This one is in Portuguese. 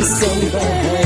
missão da